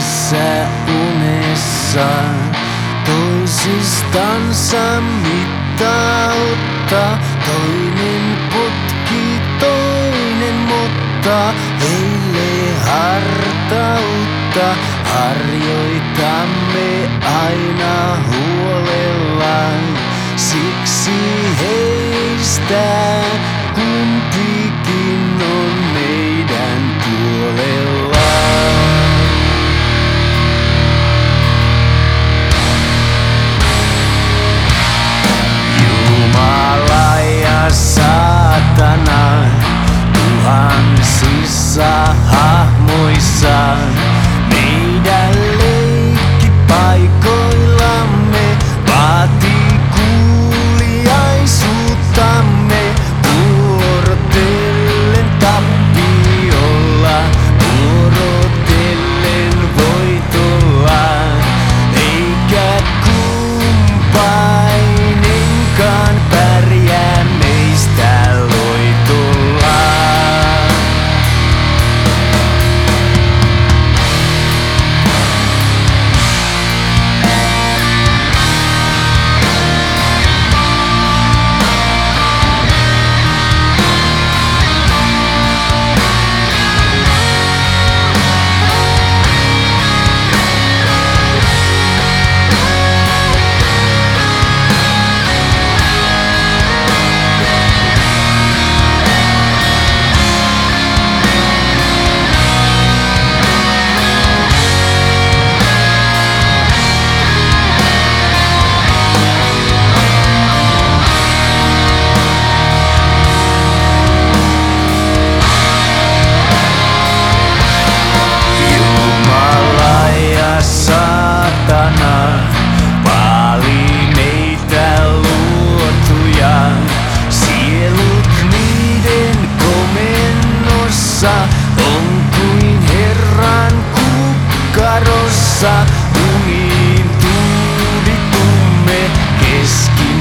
yhdessä unessa toisistansa mittautta. Toinen putki toinen, mutta heille hartautta harjoitamme aina huolella. Siksi heistä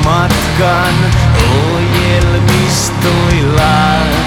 matkan ohjelmistoillaan.